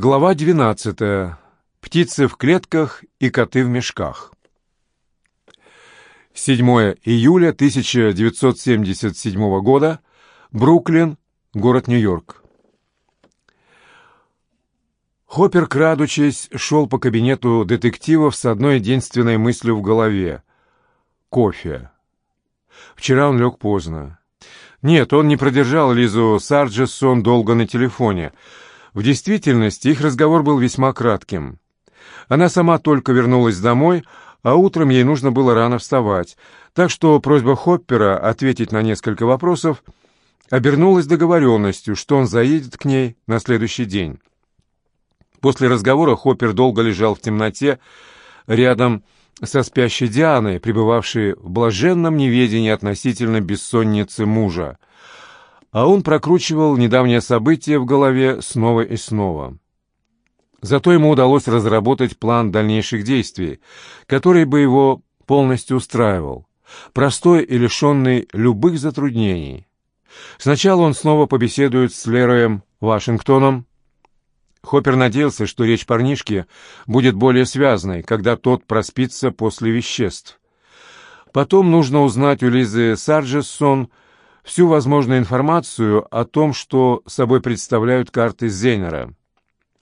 Глава 12. Птицы в клетках и коты в мешках. 7 июля 1977 года. Бруклин, город Нью-Йорк. Хоппер, крадучись, шел по кабинету детективов с одной единственной мыслью в голове — кофе. Вчера он лег поздно. Нет, он не продержал Лизу Сарджессон долго на телефоне — в действительности их разговор был весьма кратким. Она сама только вернулась домой, а утром ей нужно было рано вставать, так что просьба Хоппера ответить на несколько вопросов обернулась договоренностью, что он заедет к ней на следующий день. После разговора Хоппер долго лежал в темноте рядом со спящей Дианой, пребывавшей в блаженном неведении относительно бессонницы мужа а он прокручивал недавнее событие в голове снова и снова. Зато ему удалось разработать план дальнейших действий, который бы его полностью устраивал, простой и лишенный любых затруднений. Сначала он снова побеседует с Лероем Вашингтоном. Хоппер надеялся, что речь парнишки будет более связной, когда тот проспится после веществ. Потом нужно узнать у Лизы Сарджессон, всю возможную информацию о том, что собой представляют карты Зейнера,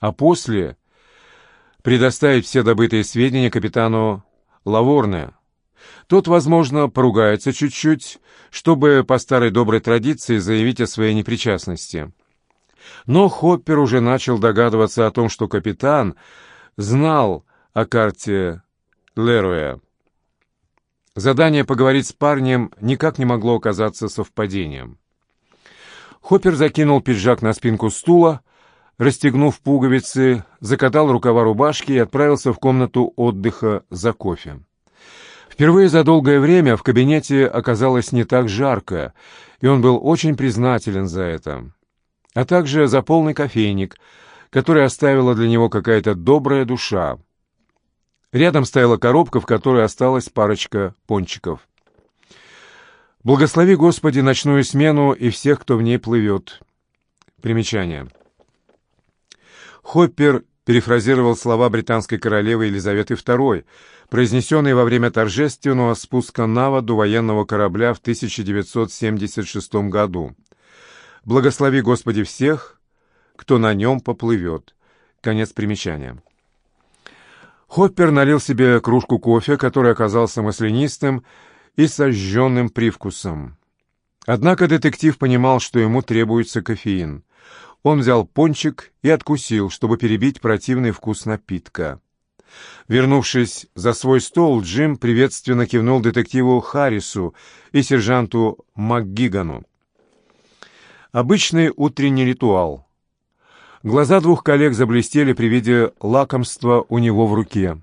а после предоставить все добытые сведения капитану Лаворне. Тот, возможно, поругается чуть-чуть, чтобы по старой доброй традиции заявить о своей непричастности. Но Хоппер уже начал догадываться о том, что капитан знал о карте Леруя. Задание поговорить с парнем никак не могло оказаться совпадением. Хоппер закинул пиджак на спинку стула, расстегнув пуговицы, закатал рукава рубашки и отправился в комнату отдыха за кофе. Впервые за долгое время в кабинете оказалось не так жарко, и он был очень признателен за это, а также за полный кофейник, который оставила для него какая-то добрая душа. Рядом стояла коробка, в которой осталась парочка пончиков. «Благослови, Господи, ночную смену и всех, кто в ней плывет». Примечание. Хоппер перефразировал слова британской королевы Елизаветы II, произнесенные во время торжественного спуска на воду военного корабля в 1976 году. «Благослови, Господи, всех, кто на нем поплывет». Конец примечания. Хоппер налил себе кружку кофе, который оказался маслянистым и сожженным привкусом. Однако детектив понимал, что ему требуется кофеин. Он взял пончик и откусил, чтобы перебить противный вкус напитка. Вернувшись за свой стол, Джим приветственно кивнул детективу Харрису и сержанту МакГигану. Обычный утренний ритуал — Глаза двух коллег заблестели при виде лакомства у него в руке.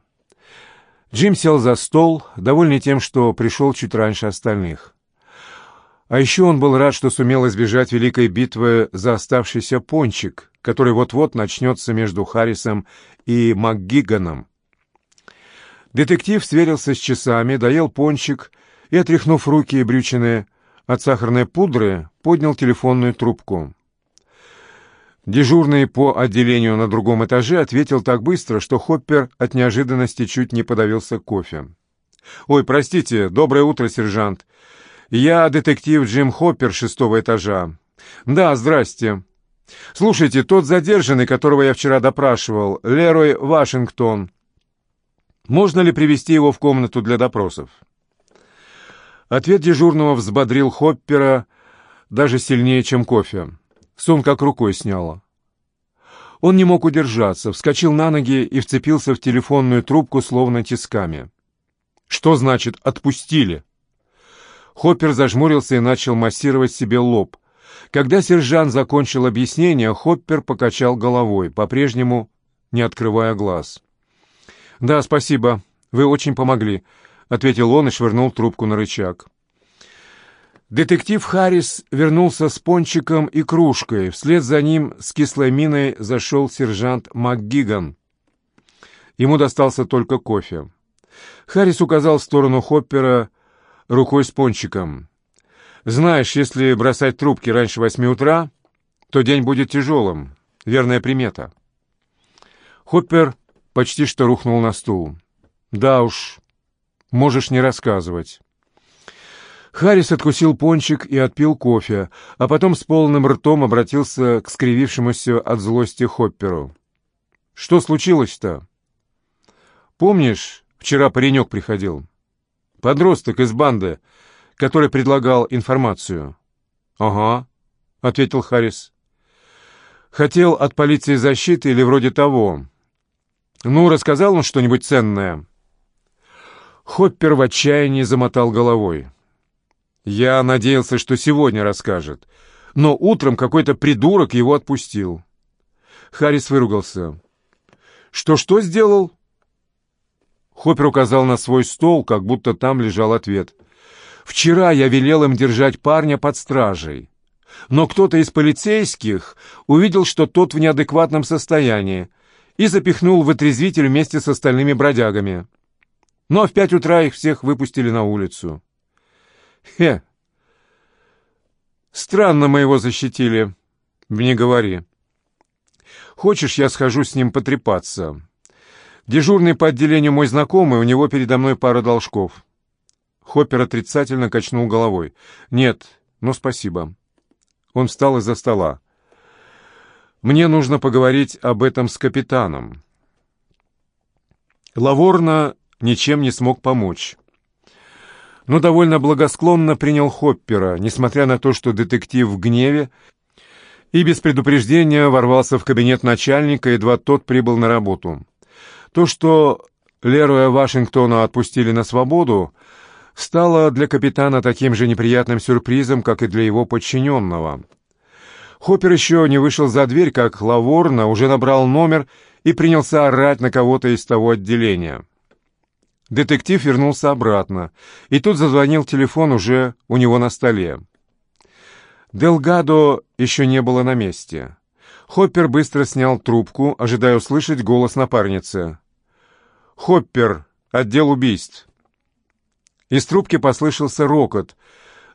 Джим сел за стол, довольный тем, что пришел чуть раньше остальных. А еще он был рад, что сумел избежать великой битвы за оставшийся пончик, который вот-вот начнется между Харрисом и МакГиганом. Детектив сверился с часами, доел пончик и, отряхнув руки и брючины от сахарной пудры, поднял телефонную трубку. Дежурный по отделению на другом этаже ответил так быстро, что Хоппер от неожиданности чуть не подавился кофе. «Ой, простите, доброе утро, сержант. Я детектив Джим Хоппер шестого этажа. Да, здрасте. Слушайте, тот задержанный, которого я вчера допрашивал, Лерой Вашингтон. Можно ли привести его в комнату для допросов?» Ответ дежурного взбодрил Хоппера даже сильнее, чем кофе. Сон как рукой сняло. Он не мог удержаться, вскочил на ноги и вцепился в телефонную трубку, словно тисками. «Что значит «отпустили»?» Хоппер зажмурился и начал массировать себе лоб. Когда сержант закончил объяснение, Хоппер покачал головой, по-прежнему не открывая глаз. «Да, спасибо, вы очень помогли», — ответил он и швырнул трубку на рычаг. Детектив Харрис вернулся с пончиком и кружкой. Вслед за ним с кислой миной зашел сержант МакГиган. Ему достался только кофе. Харрис указал в сторону Хоппера рукой с пончиком. «Знаешь, если бросать трубки раньше восьми утра, то день будет тяжелым. Верная примета». Хоппер почти что рухнул на стул. «Да уж, можешь не рассказывать». Харрис откусил пончик и отпил кофе, а потом с полным ртом обратился к скривившемуся от злости Хопперу. «Что случилось-то?» «Помнишь, вчера паренек приходил? Подросток из банды, который предлагал информацию». «Ага», — ответил Харрис. «Хотел от полиции защиты или вроде того. Ну, рассказал он что-нибудь ценное?» Хоппер в отчаянии замотал головой. Я надеялся, что сегодня расскажет, но утром какой-то придурок его отпустил. Харрис выругался. «Что-что сделал?» Хоппер указал на свой стол, как будто там лежал ответ. «Вчера я велел им держать парня под стражей, но кто-то из полицейских увидел, что тот в неадекватном состоянии, и запихнул в отрезвитель вместе с остальными бродягами. Но в пять утра их всех выпустили на улицу. Хе. Странно мы его защитили. Не говори. Хочешь, я схожу с ним потрепаться? Дежурный по отделению мой знакомый, у него передо мной пара должков. Хоппер отрицательно качнул головой. «Нет, но спасибо». Он встал из-за стола. «Мне нужно поговорить об этом с капитаном». Лаворна ничем не смог помочь но довольно благосклонно принял Хоппера, несмотря на то, что детектив в гневе и без предупреждения ворвался в кабинет начальника, едва тот прибыл на работу. То, что Леруя Вашингтона отпустили на свободу, стало для капитана таким же неприятным сюрпризом, как и для его подчиненного. Хоппер еще не вышел за дверь, как Лаворна уже набрал номер и принялся орать на кого-то из того отделения. Детектив вернулся обратно, и тут зазвонил телефон уже у него на столе. Делгадо еще не было на месте. Хоппер быстро снял трубку, ожидая услышать голос напарницы. «Хоппер, отдел убийств». Из трубки послышался рокот,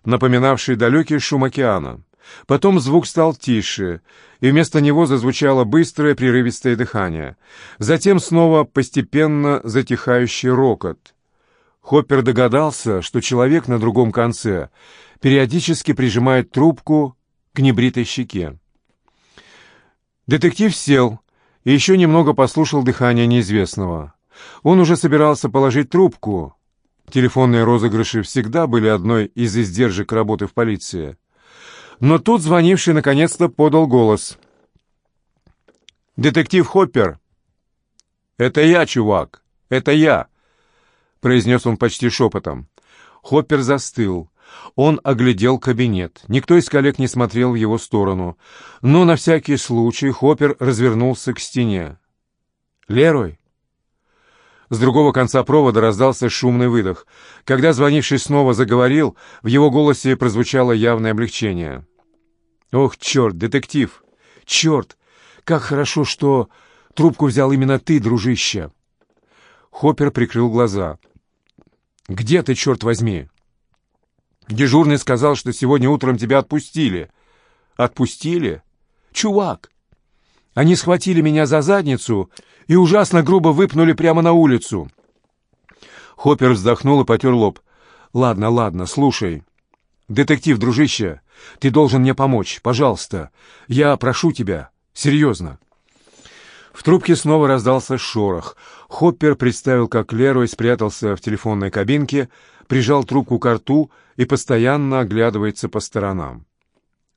напоминавший далекий шум океана. Потом звук стал тише, и вместо него зазвучало быстрое прерывистое дыхание. Затем снова постепенно затихающий рокот. Хоппер догадался, что человек на другом конце периодически прижимает трубку к небритой щеке. Детектив сел и еще немного послушал дыхание неизвестного. Он уже собирался положить трубку. Телефонные розыгрыши всегда были одной из издержек работы в полиции. Но тут звонивший наконец-то подал голос. «Детектив Хоппер!» «Это я, чувак! Это я!» произнес он почти шепотом. Хоппер застыл. Он оглядел кабинет. Никто из коллег не смотрел в его сторону. Но на всякий случай Хоппер развернулся к стене. «Лерой?» С другого конца провода раздался шумный выдох. Когда звонивший снова заговорил, в его голосе прозвучало явное облегчение. «Ох, черт, детектив! Черт! Как хорошо, что трубку взял именно ты, дружище!» Хоппер прикрыл глаза. «Где ты, черт возьми?» «Дежурный сказал, что сегодня утром тебя отпустили». «Отпустили? Чувак! Они схватили меня за задницу и ужасно грубо выпнули прямо на улицу». Хоппер вздохнул и потер лоб. «Ладно, ладно, слушай. Детектив, дружище, ты должен мне помочь, пожалуйста. Я прошу тебя, серьезно». В трубке снова раздался шорох. Хоппер представил, как Лерой спрятался в телефонной кабинке, прижал трубку к рту и постоянно оглядывается по сторонам.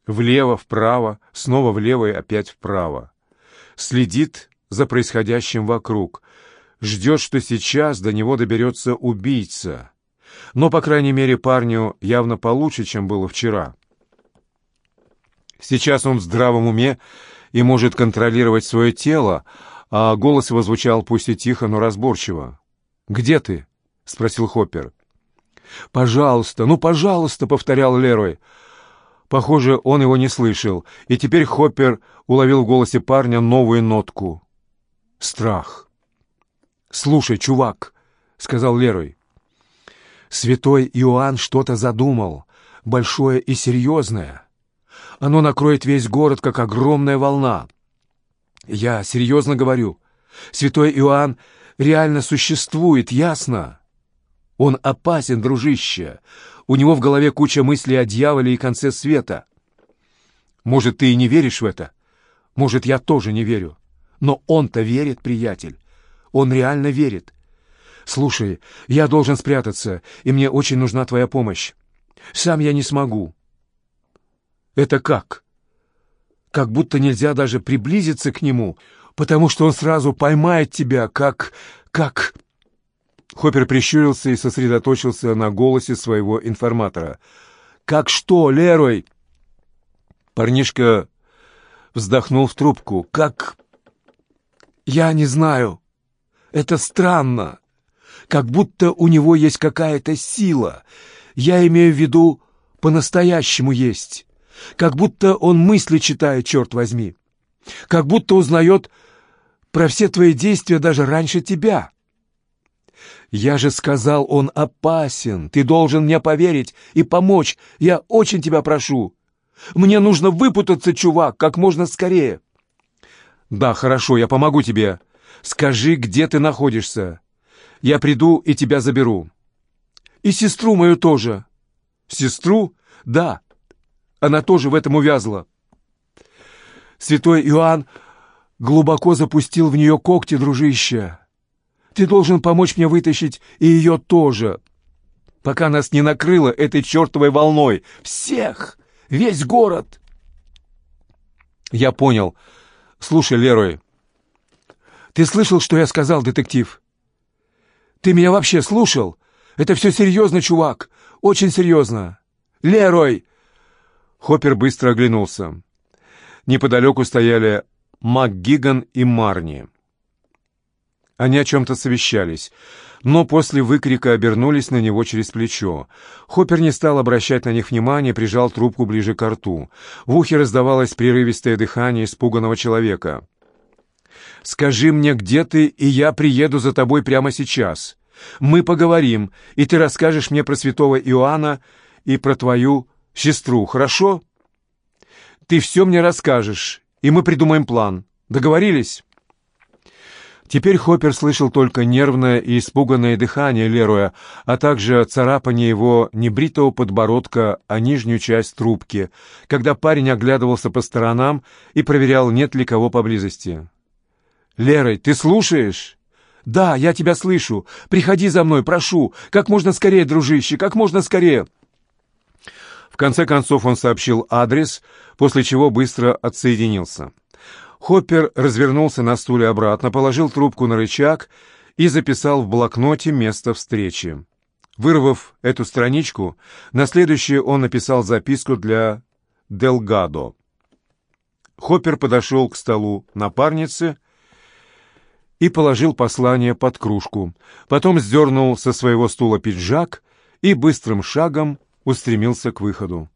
Влево, вправо, снова влево и опять вправо. Следит за происходящим вокруг. Ждет, что сейчас до него доберется убийца. Но, по крайней мере, парню явно получше, чем было вчера. Сейчас он в здравом уме и может контролировать свое тело, а голос его звучал пусть и тихо, но разборчиво. «Где ты?» — спросил Хоппер. «Пожалуйста, ну, пожалуйста!» — повторял Лерой. Похоже, он его не слышал, и теперь Хоппер уловил в голосе парня новую нотку. Страх. «Слушай, чувак», — сказал Лерой, — «святой Иоанн что-то задумал, большое и серьезное. Оно накроет весь город, как огромная волна. Я серьезно говорю. Святой Иоанн реально существует, ясно? Он опасен, дружище. У него в голове куча мыслей о дьяволе и конце света. Может, ты и не веришь в это? Может, я тоже не верю. Но он-то верит, приятель. Он реально верит. Слушай, я должен спрятаться, и мне очень нужна твоя помощь. Сам я не смогу. Это как? Как будто нельзя даже приблизиться к нему, потому что он сразу поймает тебя, как... как... Хоппер прищурился и сосредоточился на голосе своего информатора. «Как что, Лерой?» Парнишка вздохнул в трубку. «Как...» «Я не знаю. Это странно. Как будто у него есть какая-то сила. Я имею в виду, по-настоящему есть. Как будто он мысли читает, черт возьми. Как будто узнает про все твои действия даже раньше тебя. Я же сказал, он опасен. Ты должен мне поверить и помочь. Я очень тебя прошу. Мне нужно выпутаться, чувак, как можно скорее. Да, хорошо, я помогу тебе. Скажи, где ты находишься. Я приду и тебя заберу. И сестру мою тоже. Сестру? Да. Она тоже в этом увязла. Святой Иоанн глубоко запустил в нее когти, дружище. Ты должен помочь мне вытащить и ее тоже, пока нас не накрыло этой чертовой волной. Всех! Весь город!» «Я понял. Слушай, Лерой, ты слышал, что я сказал, детектив? Ты меня вообще слушал? Это все серьезно, чувак. Очень серьезно. Лерой!» Хоппер быстро оглянулся. Неподалеку стояли МакГиган и Марни. Они о чем-то совещались, но после выкрика обернулись на него через плечо. Хоппер не стал обращать на них внимания, прижал трубку ближе к рту. В ухе раздавалось прерывистое дыхание испуганного человека. «Скажи мне, где ты, и я приеду за тобой прямо сейчас. Мы поговорим, и ты расскажешь мне про святого Иоанна и про твою сестру, хорошо? Ты все мне расскажешь, и мы придумаем план. Договорились?» Теперь Хоппер слышал только нервное и испуганное дыхание Леруя, а также царапание его небритого подбородка о нижнюю часть трубки, когда парень оглядывался по сторонам и проверял, нет ли кого поблизости. «Лерой, ты слушаешь?» «Да, я тебя слышу. Приходи за мной, прошу. Как можно скорее, дружище, как можно скорее!» В конце концов он сообщил адрес, после чего быстро отсоединился. Хоппер развернулся на стуле обратно, положил трубку на рычаг и записал в блокноте место встречи. Вырвав эту страничку, на следующее он написал записку для Делгадо. Хоппер подошел к столу напарницы положил послание под кружку. Потом сдернул со своего стула пиджак и быстрым шагом устремился к выходу.